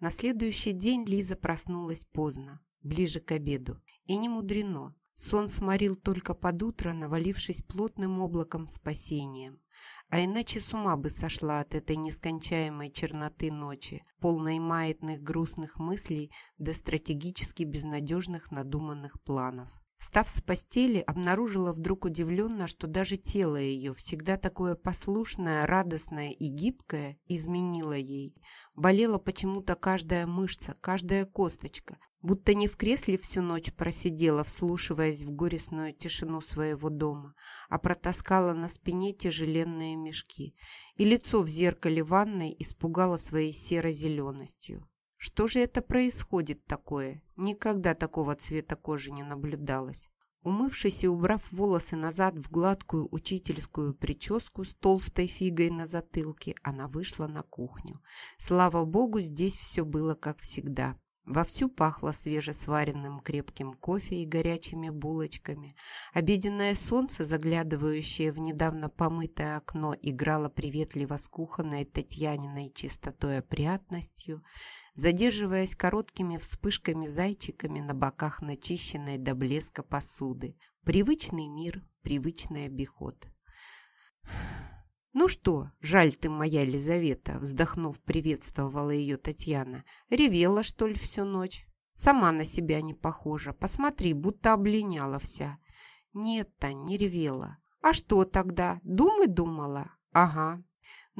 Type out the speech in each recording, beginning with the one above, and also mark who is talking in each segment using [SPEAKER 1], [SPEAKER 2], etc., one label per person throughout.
[SPEAKER 1] На следующий день Лиза проснулась поздно, ближе к обеду. И не мудрено. Сон сморил только под утро, навалившись плотным облаком спасением. А иначе с ума бы сошла от этой нескончаемой черноты ночи, полной маятных грустных мыслей до стратегически безнадежных надуманных планов. Встав с постели, обнаружила вдруг удивленно, что даже тело ее, всегда такое послушное, радостное и гибкое, изменило ей. Болела почему-то каждая мышца, каждая косточка, будто не в кресле всю ночь просидела, вслушиваясь в горестную тишину своего дома, а протаскала на спине тяжеленные мешки, и лицо в зеркале ванной испугало своей серо-зеленостью. Что же это происходит такое? Никогда такого цвета кожи не наблюдалось. Умывшись и убрав волосы назад в гладкую учительскую прическу с толстой фигой на затылке, она вышла на кухню. Слава богу, здесь все было как всегда. Вовсю пахло свежесваренным крепким кофе и горячими булочками. Обеденное солнце, заглядывающее в недавно помытое окно, играло приветливо с кухонной Татьяниной чистотой опрятностью задерживаясь короткими вспышками-зайчиками на боках начищенной до блеска посуды. Привычный мир, привычный обиход. «Ну что, жаль ты моя Елизавета», — вздохнув, приветствовала ее Татьяна. «Ревела, что ли, всю ночь? Сама на себя не похожа. Посмотри, будто облиняла вся». «Нет, Тань, не ревела». «А что тогда? Думы думала?» «Ага,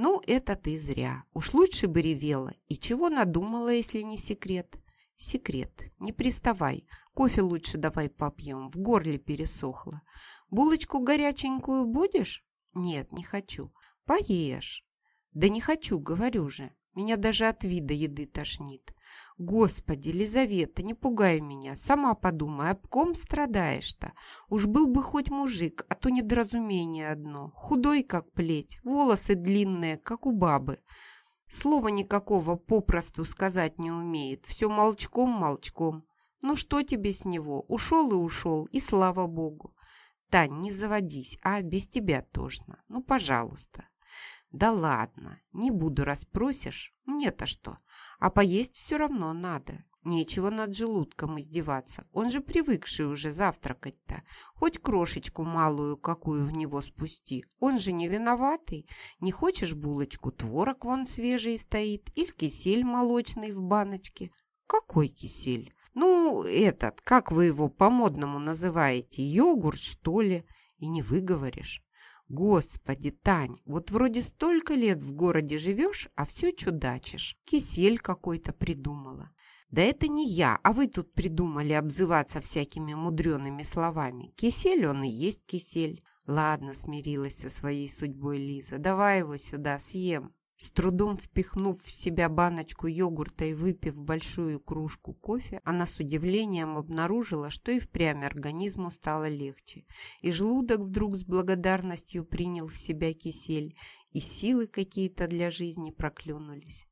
[SPEAKER 1] «Ну, это ты зря. Уж лучше бы ревела. И чего надумала, если не секрет?» «Секрет. Не приставай. Кофе лучше давай попьем. В горле пересохло. Булочку горяченькую будешь?» «Нет, не хочу. Поешь». «Да не хочу, говорю же. Меня даже от вида еды тошнит. Господи, Лизавета, не пугай меня. Сама подумай, об ком страдаешь-то? Уж был бы хоть мужик, а то недоразумение одно. Худой, как плеть, волосы длинные, как у бабы. Слова никакого попросту сказать не умеет. Все молчком-молчком. Ну что тебе с него? Ушел и ушел, и слава богу. Тань, не заводись, а без тебя тошно. Ну, пожалуйста. Да ладно, не буду, расспросишь. Мне-то что? А поесть все равно надо. Нечего над желудком издеваться. Он же привыкший уже завтракать-то. Хоть крошечку малую какую в него спусти. Он же не виноватый. Не хочешь булочку? Творог вон свежий стоит. Или кисель молочный в баночке. Какой кисель? Ну, этот, как вы его по-модному называете? Йогурт, что ли? И не выговоришь. Господи, Тань, вот вроде столько лет в городе живешь, а все чудачишь. Кисель какой-то придумала. Да это не я, а вы тут придумали обзываться всякими мудреными словами. Кисель он и есть кисель. Ладно, смирилась со своей судьбой Лиза. Давай его сюда, съем. С трудом впихнув в себя баночку йогурта и выпив большую кружку кофе, она с удивлением обнаружила, что и впрямь организму стало легче. И желудок вдруг с благодарностью принял в себя кисель, и силы какие-то для жизни проклюнулись.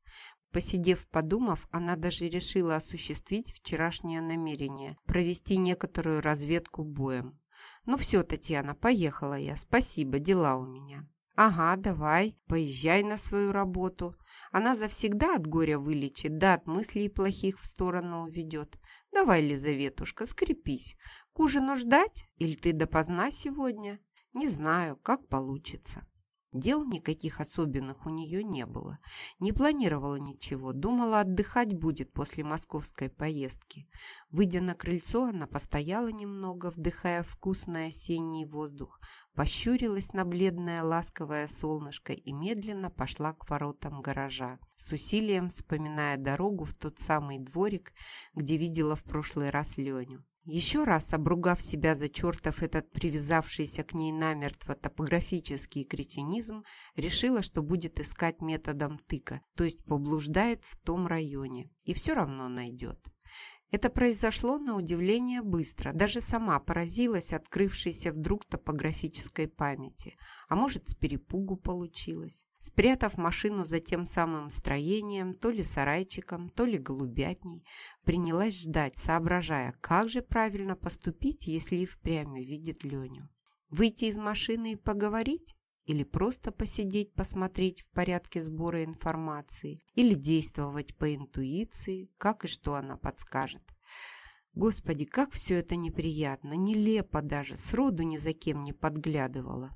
[SPEAKER 1] Посидев, подумав, она даже решила осуществить вчерашнее намерение – провести некоторую разведку боем. «Ну все, Татьяна, поехала я. Спасибо, дела у меня». «Ага, давай, поезжай на свою работу. Она завсегда от горя вылечит, да от мыслей плохих в сторону уведет. Давай, Лизаветушка, скрепись. К ужину ждать? Или ты допоздна сегодня? Не знаю, как получится». Дел никаких особенных у нее не было. Не планировала ничего, думала, отдыхать будет после московской поездки. Выйдя на крыльцо, она постояла немного, вдыхая вкусный осенний воздух, пощурилась на бледное ласковое солнышко и медленно пошла к воротам гаража, с усилием вспоминая дорогу в тот самый дворик, где видела в прошлый раз Леню. Еще раз обругав себя за чертов этот привязавшийся к ней намертво топографический кретинизм, решила, что будет искать методом тыка, то есть поблуждает в том районе, и все равно найдет. Это произошло на удивление быстро. Даже сама поразилась открывшейся вдруг топографической памяти. А может, с перепугу получилось. Спрятав машину за тем самым строением, то ли сарайчиком, то ли голубятней, принялась ждать, соображая, как же правильно поступить, если и впрямь видит Леню. Выйти из машины и поговорить? или просто посидеть, посмотреть в порядке сбора информации, или действовать по интуиции, как и что она подскажет. Господи, как все это неприятно, нелепо даже, сроду ни за кем не подглядывала.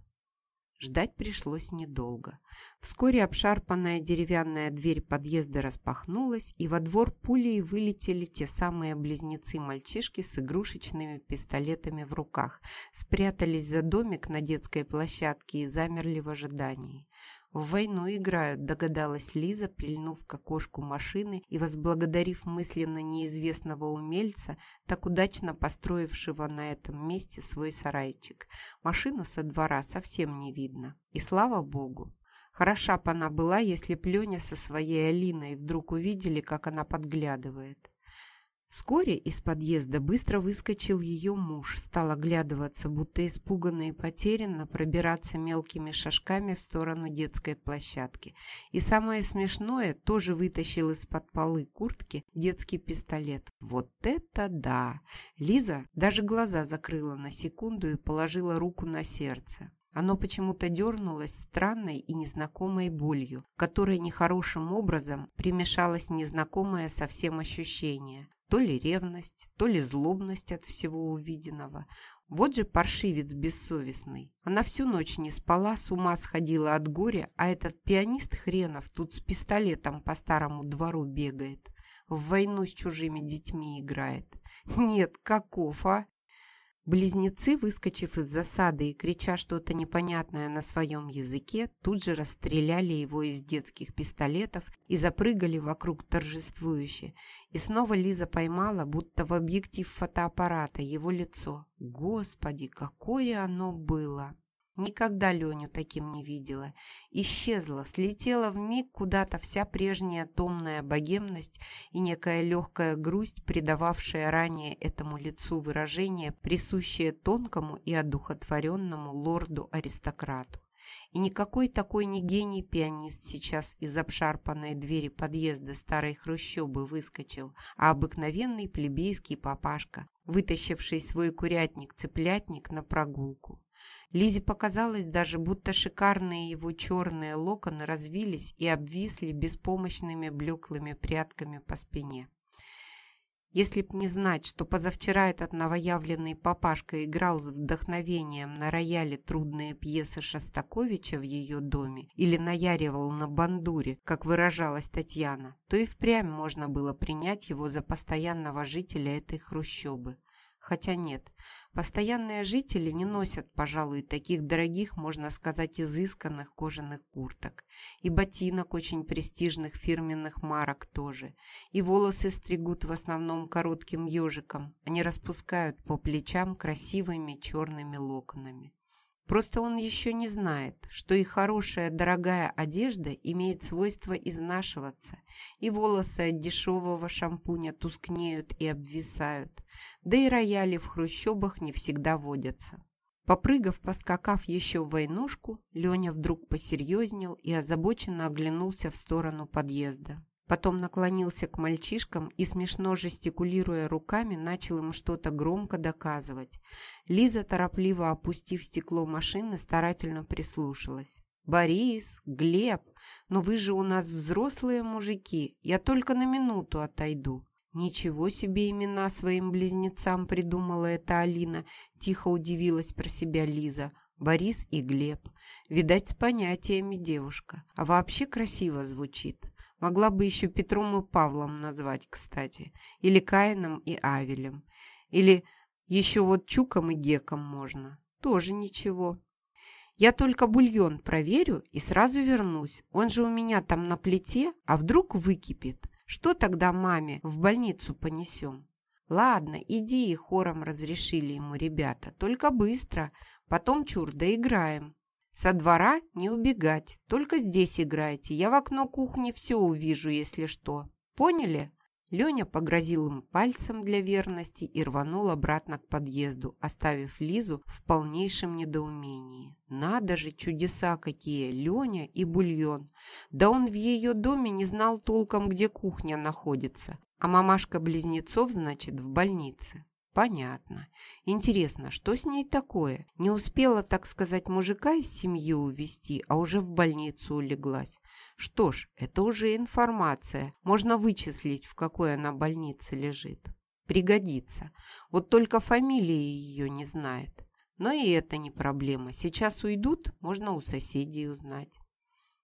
[SPEAKER 1] Ждать пришлось недолго. Вскоре обшарпанная деревянная дверь подъезда распахнулась, и во двор пулей вылетели те самые близнецы-мальчишки с игрушечными пистолетами в руках, спрятались за домик на детской площадке и замерли в ожидании. «В войну играют», – догадалась Лиза, прильнув к окошку машины и возблагодарив мысленно неизвестного умельца, так удачно построившего на этом месте свой сарайчик. Машину со двора совсем не видно. И слава богу. Хороша б она была, если б со своей Алиной вдруг увидели, как она подглядывает. Вскоре из подъезда быстро выскочил ее муж, стал оглядываться, будто испуганно и потерянно пробираться мелкими шажками в сторону детской площадки. И самое смешное, тоже вытащил из-под полы куртки детский пистолет. Вот это да! Лиза даже глаза закрыла на секунду и положила руку на сердце. Оно почему-то дернулось странной и незнакомой болью, которой нехорошим образом примешалось незнакомое совсем ощущение. То ли ревность, то ли злобность от всего увиденного. Вот же паршивец бессовестный. Она всю ночь не спала, с ума сходила от горя, а этот пианист хренов тут с пистолетом по старому двору бегает. В войну с чужими детьми играет. Нет, каков, а? Близнецы, выскочив из засады и крича что-то непонятное на своем языке, тут же расстреляли его из детских пистолетов и запрыгали вокруг торжествующе. И снова Лиза поймала, будто в объектив фотоаппарата, его лицо. Господи, какое оно было! Никогда Леню таким не видела. Исчезла, слетела в миг куда-то вся прежняя томная богемность и некая легкая грусть, придававшая ранее этому лицу выражение, присущее тонкому и одухотворенному лорду-аристократу. И никакой такой не гений-пианист сейчас из обшарпанной двери подъезда старой хрущобы выскочил, а обыкновенный плебейский папашка, вытащивший свой курятник-цыплятник на прогулку. Лизе показалось даже, будто шикарные его черные локоны развились и обвисли беспомощными блеклыми прядками по спине. Если б не знать, что позавчера этот новоявленный папашка играл с вдохновением на рояле трудные пьесы Шостаковича в ее доме или наяривал на бандуре, как выражалась Татьяна, то и впрямь можно было принять его за постоянного жителя этой хрущобы. Хотя нет, постоянные жители не носят, пожалуй, таких дорогих, можно сказать, изысканных кожаных курток. И ботинок очень престижных фирменных марок тоже. И волосы стригут в основном коротким ежиком, они распускают по плечам красивыми черными локонами. Просто он еще не знает, что и хорошая дорогая одежда имеет свойство изнашиваться, и волосы от дешевого шампуня тускнеют и обвисают, да и рояли в хрущобах не всегда водятся. Попрыгав, поскакав еще в войнушку, Леня вдруг посерьезнел и озабоченно оглянулся в сторону подъезда. Потом наклонился к мальчишкам и, смешно жестикулируя руками, начал им что-то громко доказывать. Лиза, торопливо опустив стекло машины, старательно прислушалась. «Борис, Глеб, но вы же у нас взрослые мужики, я только на минуту отойду». «Ничего себе имена своим близнецам придумала эта Алина», тихо удивилась про себя Лиза. «Борис и Глеб. Видать, с понятиями девушка. А вообще красиво звучит». Могла бы еще Петром и Павлом назвать, кстати. Или Каином и Авелем. Или еще вот Чуком и Геком можно. Тоже ничего. Я только бульон проверю и сразу вернусь. Он же у меня там на плите, а вдруг выкипит. Что тогда маме в больницу понесем? Ладно, иди, хором разрешили ему ребята. Только быстро, потом чур доиграем. Со двора не убегать, только здесь играйте. Я в окно кухни все увижу, если что. Поняли?» Леня погрозил им пальцем для верности и рванул обратно к подъезду, оставив Лизу в полнейшем недоумении. Надо же, чудеса какие! Леня и бульон. Да он в ее доме не знал толком, где кухня находится. А мамашка близнецов, значит, в больнице. Понятно. Интересно, что с ней такое? Не успела, так сказать, мужика из семьи увезти, а уже в больницу улеглась. Что ж, это уже информация. Можно вычислить, в какой она больнице лежит. Пригодится. Вот только фамилии ее не знает. Но и это не проблема. Сейчас уйдут, можно у соседей узнать.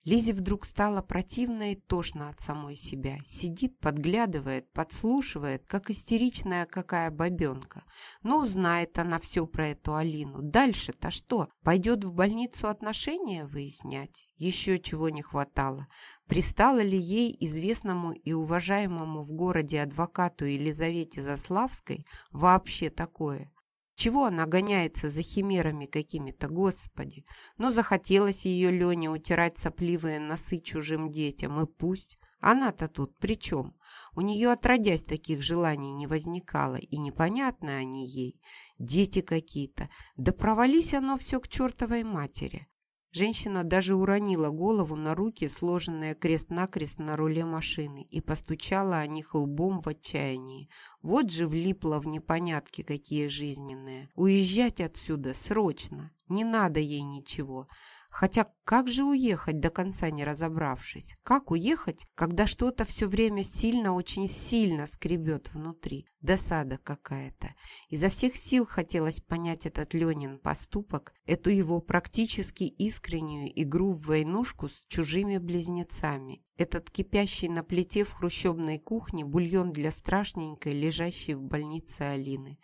[SPEAKER 1] Лизе вдруг стало противно и тошно от самой себя. Сидит, подглядывает, подслушивает, как истеричная какая бабенка. Но узнает она все про эту Алину. Дальше-то что? Пойдет в больницу отношения выяснять? Еще чего не хватало. Пристало ли ей, известному и уважаемому в городе адвокату Елизавете Заславской, вообще такое? Чего она гоняется за химерами какими-то, господи? Но захотелось ее Лене утирать сопливые носы чужим детям, и пусть. Она-то тут при чем? У нее отродясь таких желаний не возникало, и непонятно они ей. Дети какие-то. Да провались оно все к чертовой матери. Женщина даже уронила голову на руки, сложенные крест-накрест на руле машины, и постучала о них лбом в отчаянии. Вот же влипла в непонятки какие жизненные. Уезжать отсюда срочно. Не надо ей ничего. Хотя как же уехать, до конца не разобравшись? Как уехать, когда что-то все время сильно, очень сильно скребет внутри? Досада какая-то. Изо всех сил хотелось понять этот Ленин поступок, эту его практически искреннюю игру в войнушку с чужими близнецами. Этот кипящий на плите в хрущебной кухне бульон для страшненькой, лежащей в больнице Алины.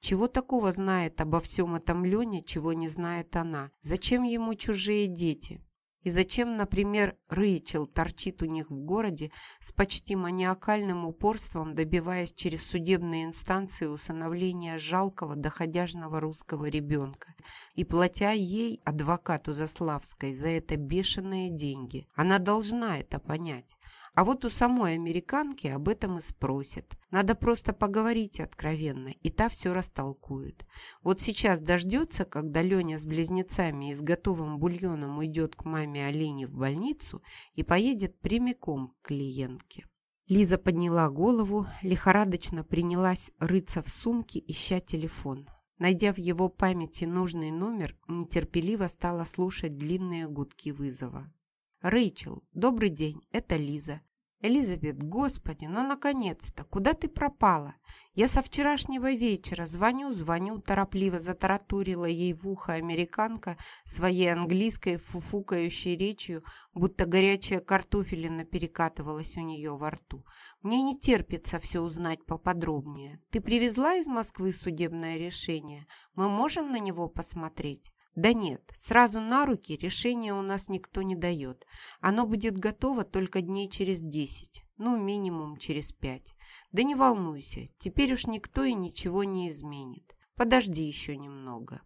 [SPEAKER 1] Чего такого знает обо всем этом Леня, чего не знает она? Зачем ему чужие дети? И зачем, например, Рэйчел торчит у них в городе с почти маниакальным упорством, добиваясь через судебные инстанции усыновления жалкого доходяжного русского ребенка и платя ей, адвокату Заславской, за это бешеные деньги? Она должна это понять. А вот у самой американки об этом и спросят. Надо просто поговорить откровенно, и та все растолкует. Вот сейчас дождется, когда Леня с близнецами и с готовым бульоном уйдет к маме Алине в больницу и поедет прямиком к клиентке. Лиза подняла голову, лихорадочно принялась рыться в сумке, ища телефон. Найдя в его памяти нужный номер, нетерпеливо стала слушать длинные гудки вызова. «Рэйчел, добрый день, это Лиза. «Элизабет, господи, ну наконец-то! Куда ты пропала? Я со вчерашнего вечера звоню, звоню, торопливо затараторила ей в ухо американка своей английской фуфукающей речью, будто горячая картофелина перекатывалась у нее во рту. Мне не терпится все узнать поподробнее. Ты привезла из Москвы судебное решение? Мы можем на него посмотреть?» Да нет, сразу на руки решение у нас никто не дает. Оно будет готово только дней через десять, ну, минимум через пять. Да не волнуйся, теперь уж никто и ничего не изменит. Подожди еще немного.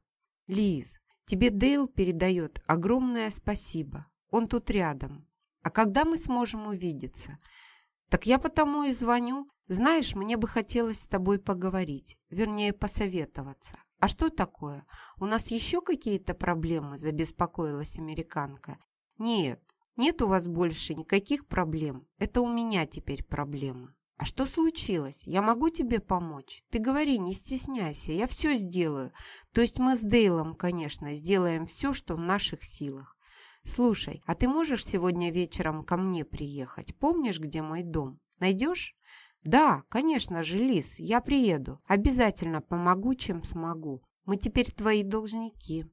[SPEAKER 1] Лиз, тебе Дейл передает огромное спасибо. Он тут рядом. А когда мы сможем увидеться? Так я потому и звоню. Знаешь, мне бы хотелось с тобой поговорить, вернее, посоветоваться. «А что такое? У нас еще какие-то проблемы?» – забеспокоилась американка. «Нет, нет у вас больше никаких проблем. Это у меня теперь проблемы». «А что случилось? Я могу тебе помочь? Ты говори, не стесняйся, я все сделаю. То есть мы с Дейлом, конечно, сделаем все, что в наших силах. Слушай, а ты можешь сегодня вечером ко мне приехать? Помнишь, где мой дом? Найдешь? «Да, конечно же, Лис, я приеду. Обязательно помогу, чем смогу. Мы теперь твои должники.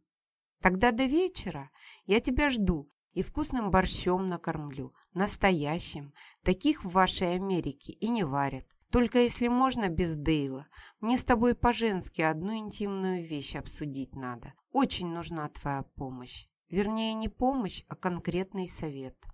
[SPEAKER 1] Тогда до вечера я тебя жду и вкусным борщом накормлю. Настоящим. Таких в вашей Америке и не варят. Только если можно без Дейла. Мне с тобой по-женски одну интимную вещь обсудить надо. Очень нужна твоя помощь. Вернее, не помощь, а конкретный совет».